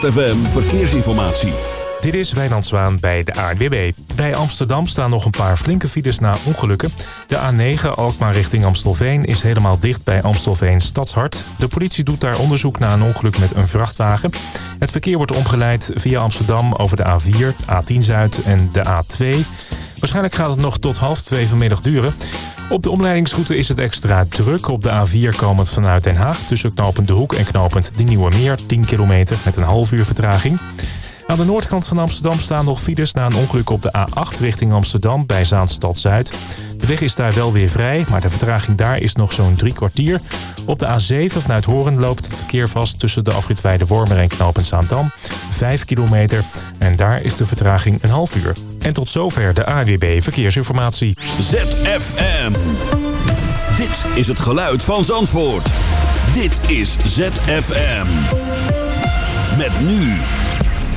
ZFM Verkeersinformatie. Dit is Wijnand Zwaan bij de ANWB. Bij Amsterdam staan nog een paar flinke files na ongelukken. De A9 Alkmaar richting Amstelveen is helemaal dicht bij Amstelveen Stadshart. De politie doet daar onderzoek na een ongeluk met een vrachtwagen. Het verkeer wordt omgeleid via Amsterdam over de A4, A10 Zuid en de A2. Waarschijnlijk gaat het nog tot half twee vanmiddag duren. Op de omleidingsroute is het extra druk. Op de A4 komend vanuit Den Haag tussen knooppunt De Hoek en knooppunt De Nieuwe Meer 10 kilometer met een half uur vertraging. Aan de noordkant van Amsterdam staan nog files na een ongeluk op de A8 richting Amsterdam bij Zaanstad Zuid. De weg is daar wel weer vrij, maar de vertraging daar is nog zo'n drie kwartier. Op de A7 vanuit Hoorn loopt het verkeer vast tussen de afrit Wormer en knooppunt Zaandam. 5 kilometer en daar is de vertraging een half uur. En tot zover de AWB Verkeersinformatie. ZFM. Dit is het geluid van Zandvoort. Dit is ZFM. Met nu...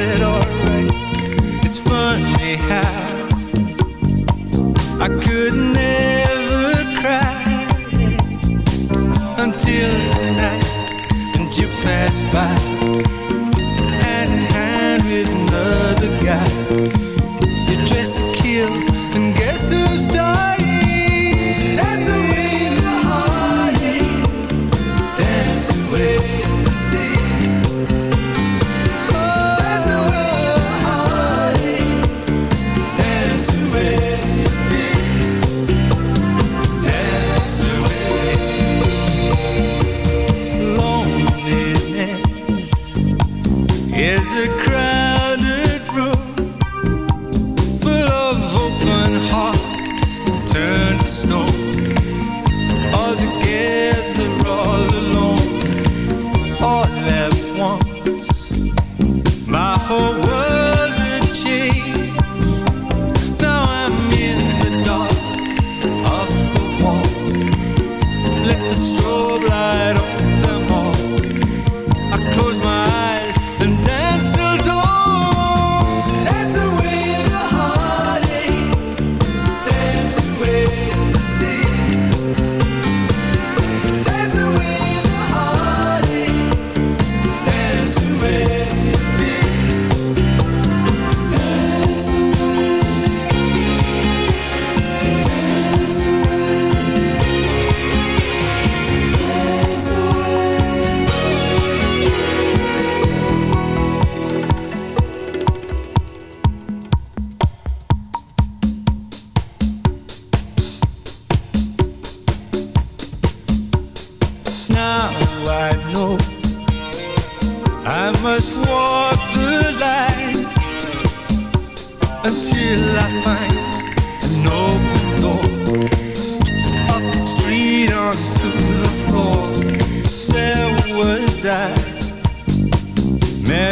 Said alright. It's funny how I could never cry until tonight, and you passed by hand in hand with another guy.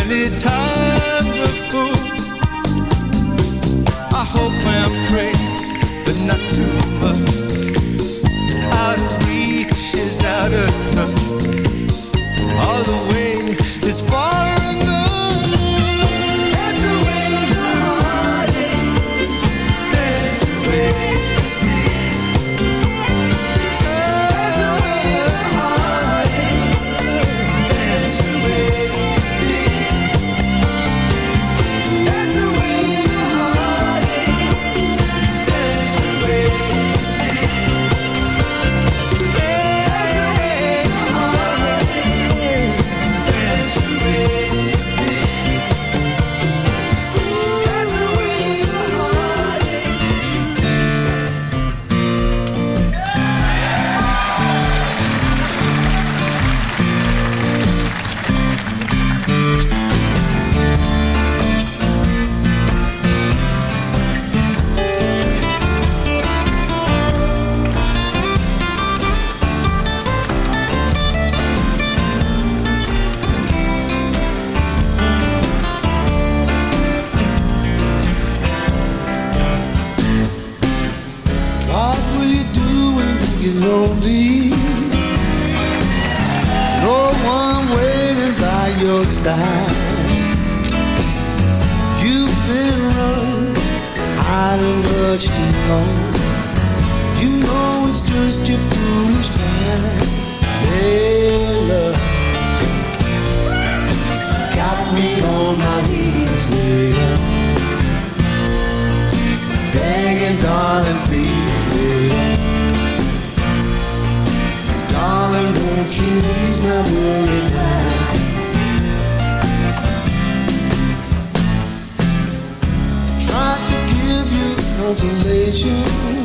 Many times a fool. I hope and pray, but not too much She's my worried Tried to give you consolation.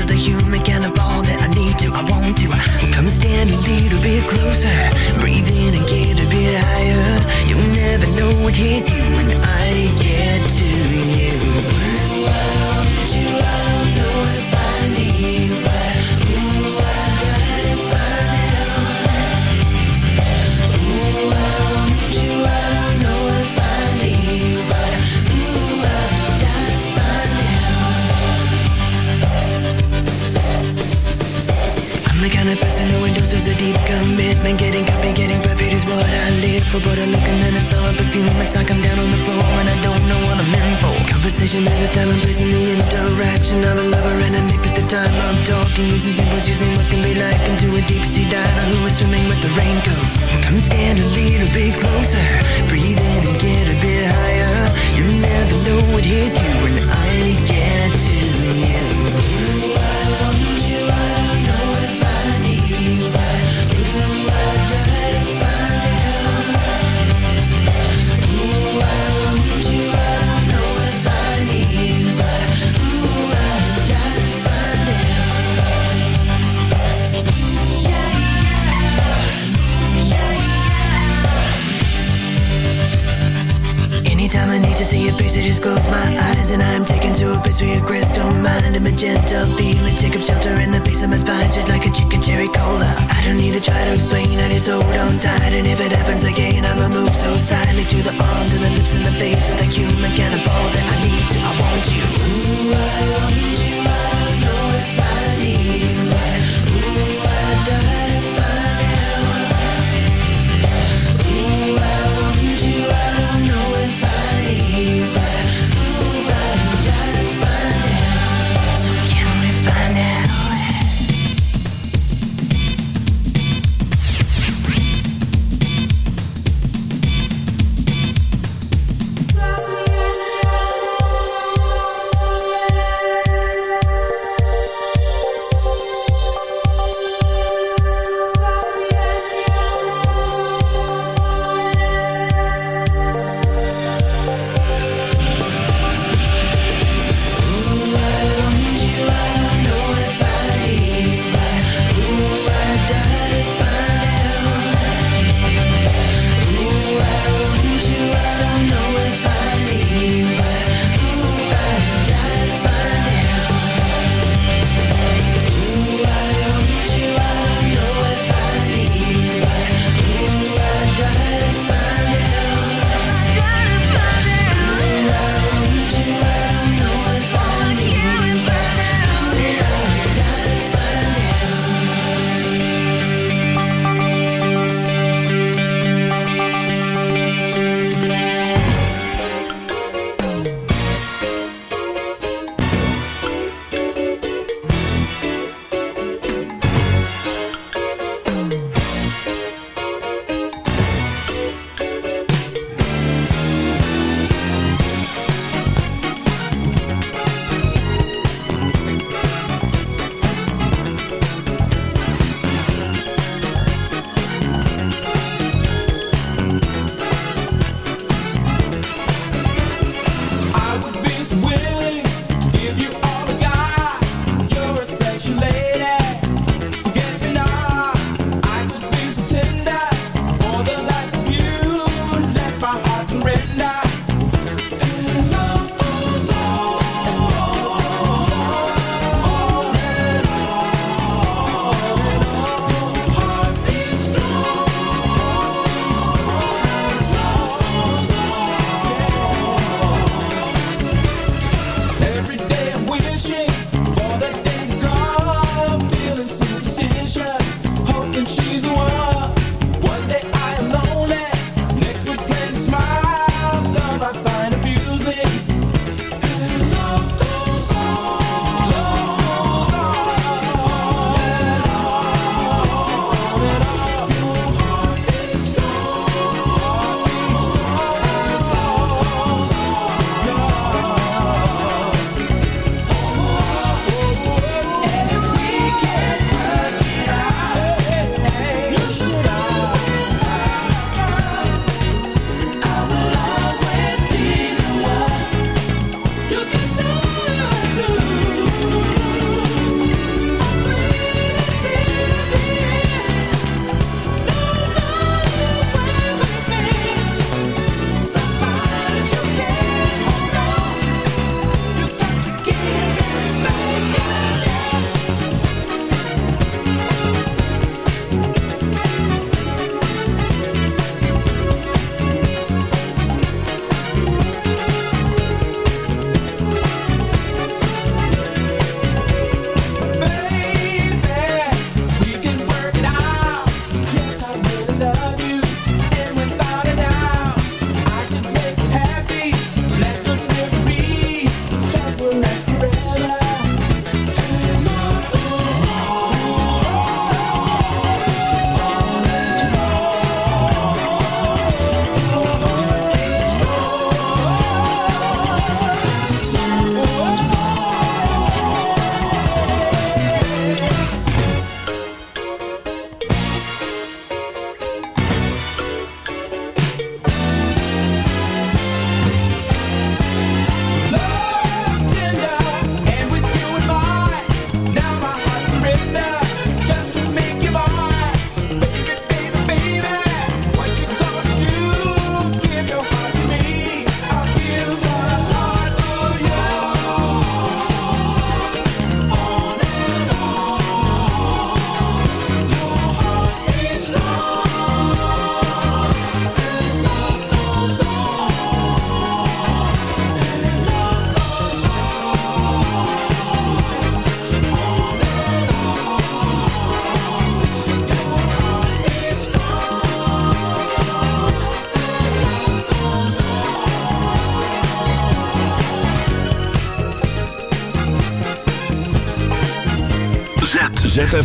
to the human kind of all that I need to, I want to. Come and stand a little bit closer, breathe in and get a bit higher. You'll never know what hit you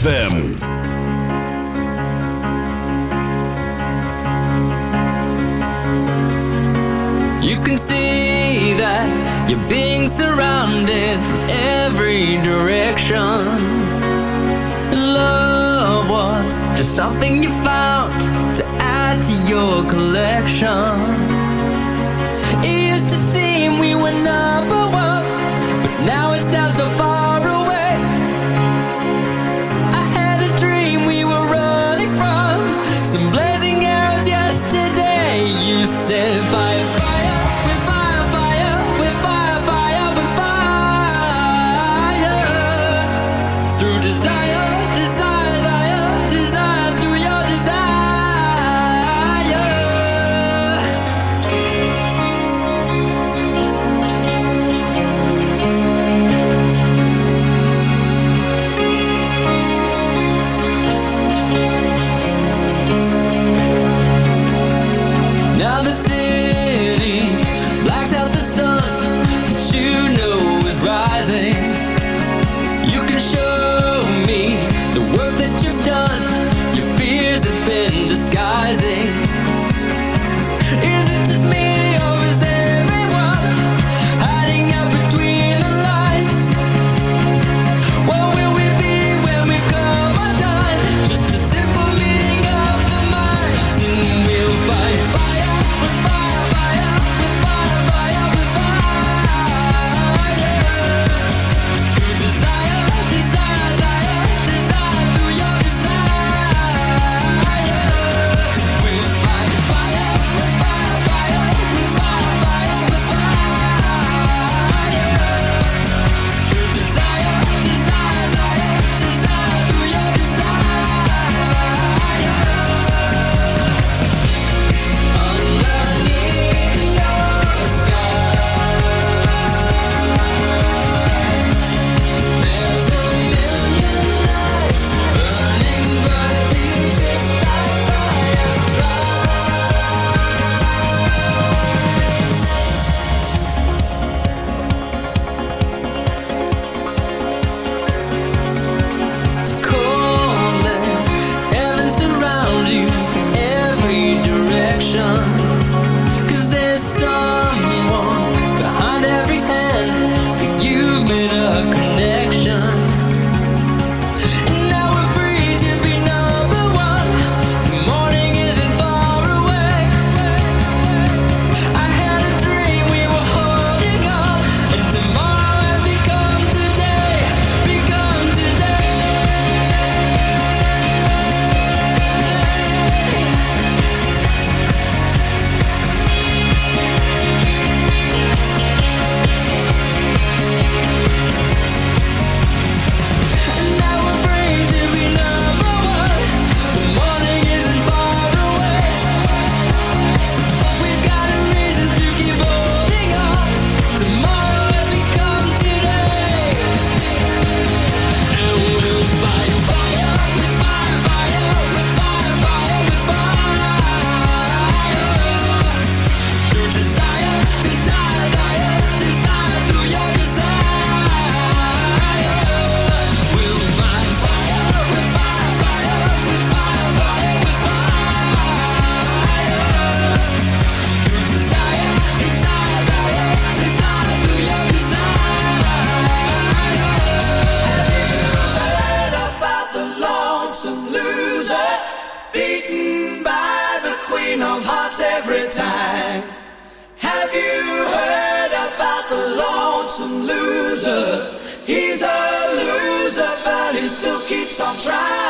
ZFM. Still keeps on trying.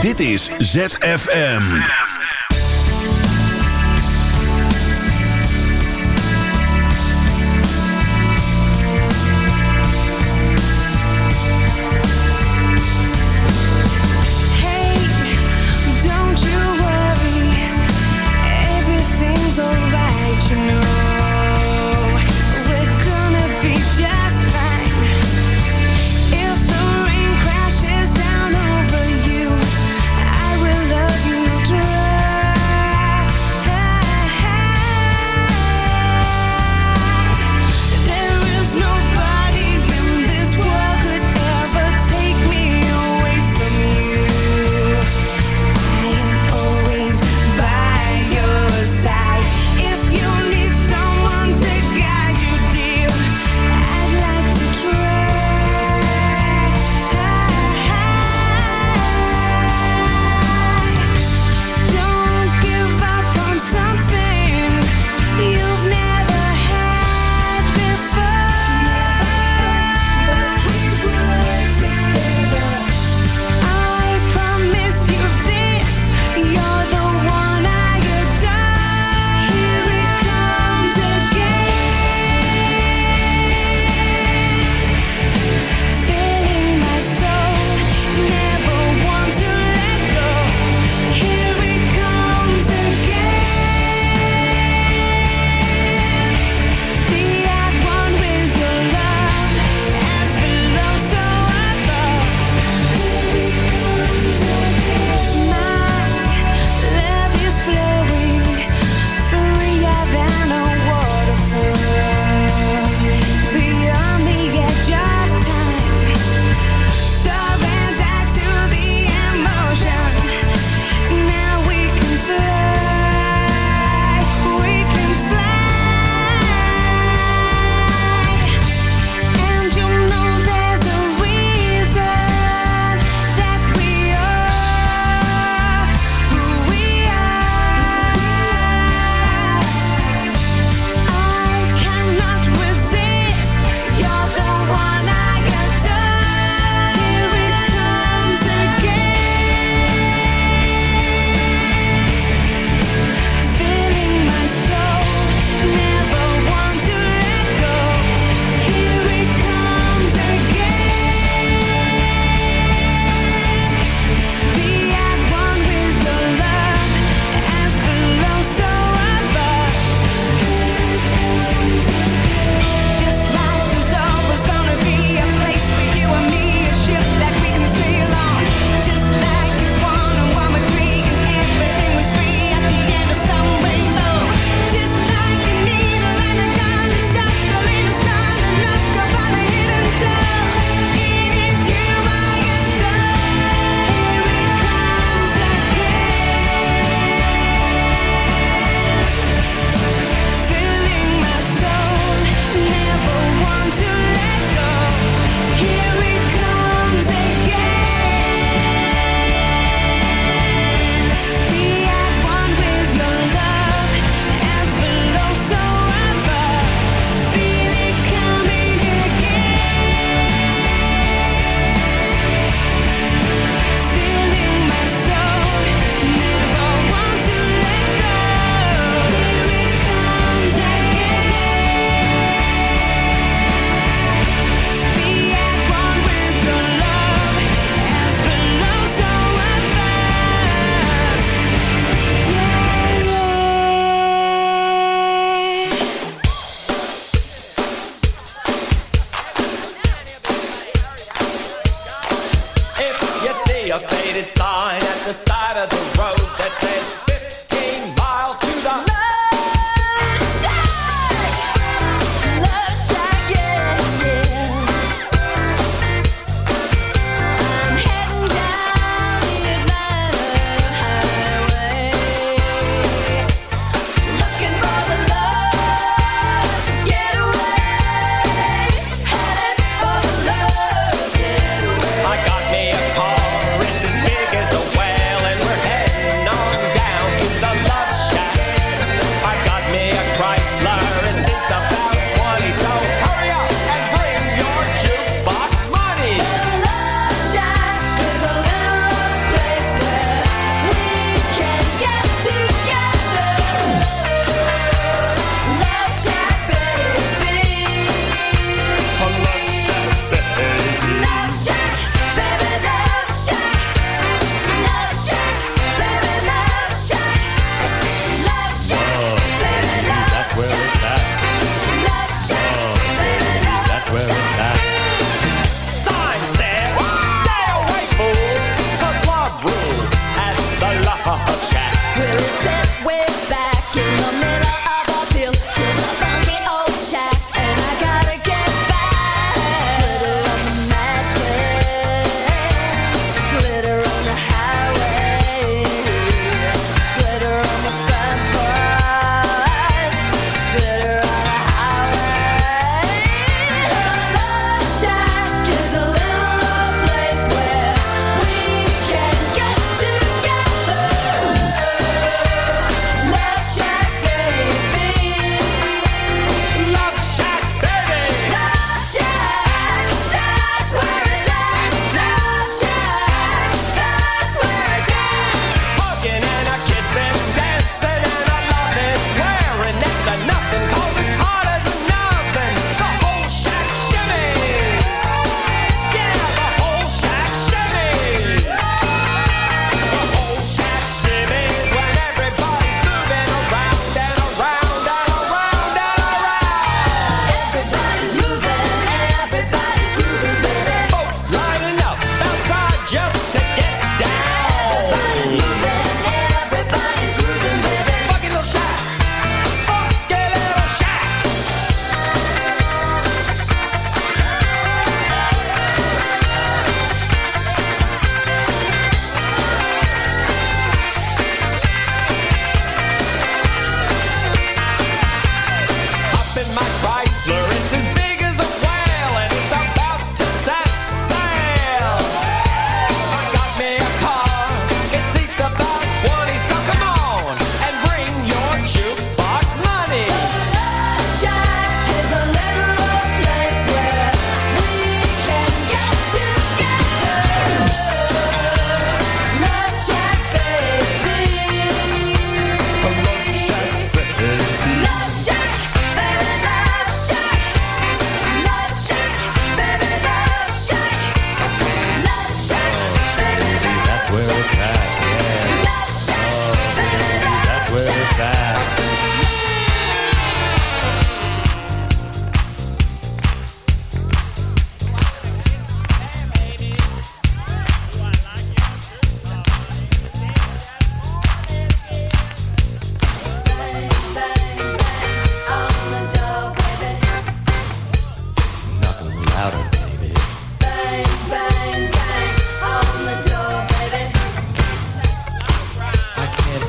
Dit is ZFM.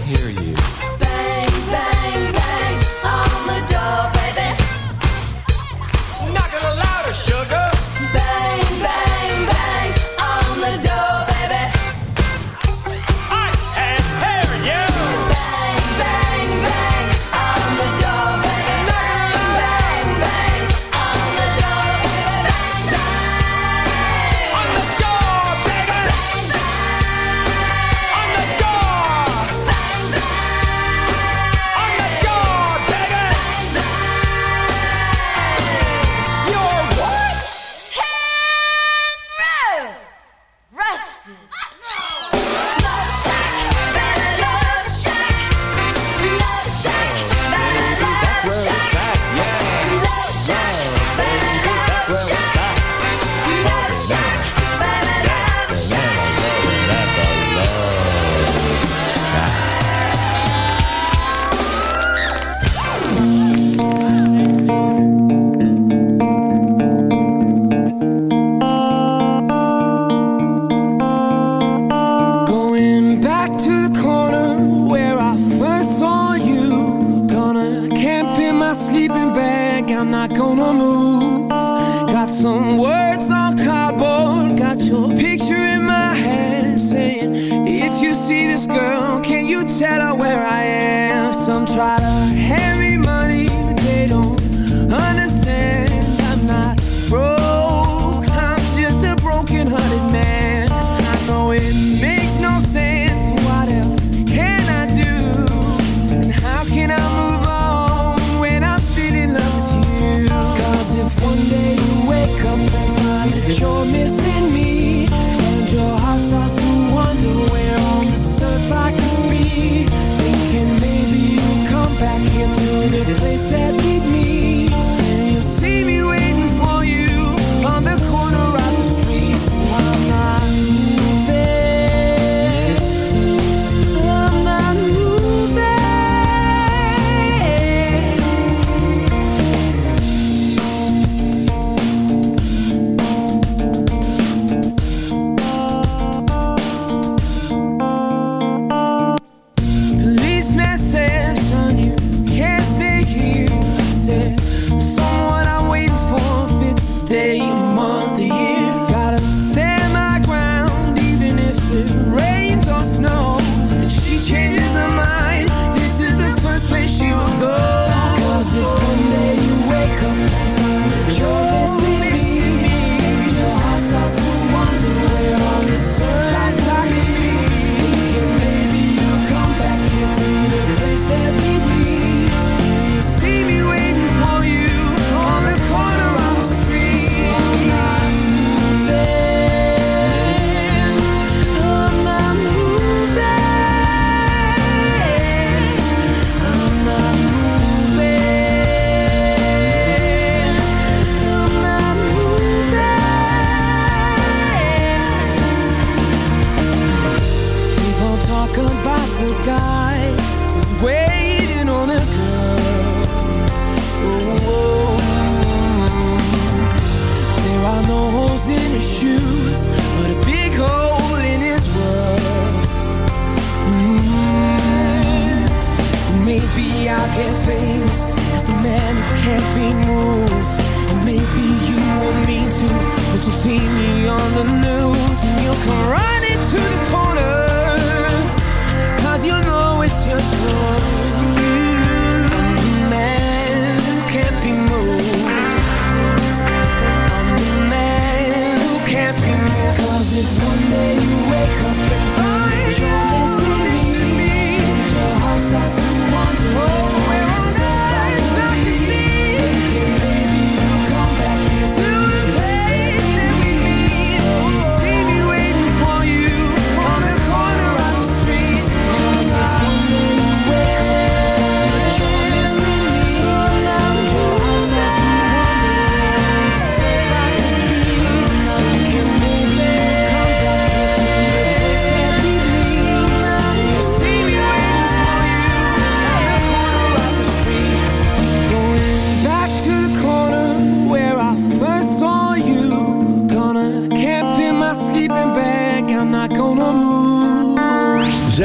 hear you. Maybe I'll get famous as the man who can't be moved. And maybe you want me to, but you'll see me on the news and you'll come running to the corner.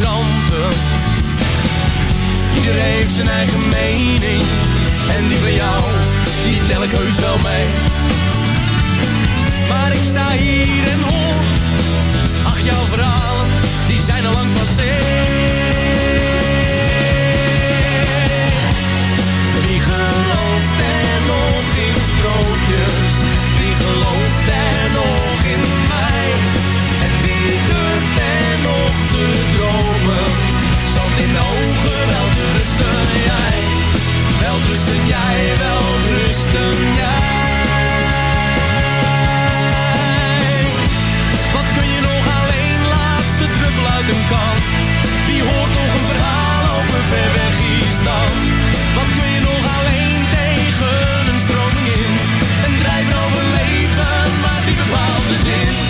kranten. Ieder heeft zijn eigen mening. En die van jou, die tel ik heus wel mee. Maar ik sta hier en hoor. Ach, jouw verhalen, die zijn al lang passé. Wie gelooft er nog in sprookjes? Wie gelooft in de ogen, wel te rusten jij. Wel rusten jij, wel rusten jij. Wat kun je nog alleen, laatste druppel uit een kan. Wie hoort nog een verhaal over ver weg is dan? Wat kun je nog alleen tegen een stroming in? Een drijven over leven, maar die bepaalt de zin.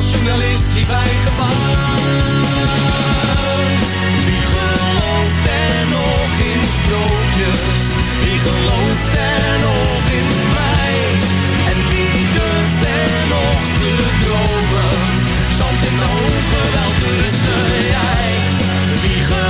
als journalist liep hij. Wie gelooft er nog in sprookjes? Wie gelooft er nog in mij? En wie durft er nog te dromen? Zand in ogen, wel rusten jij. Wie gelooft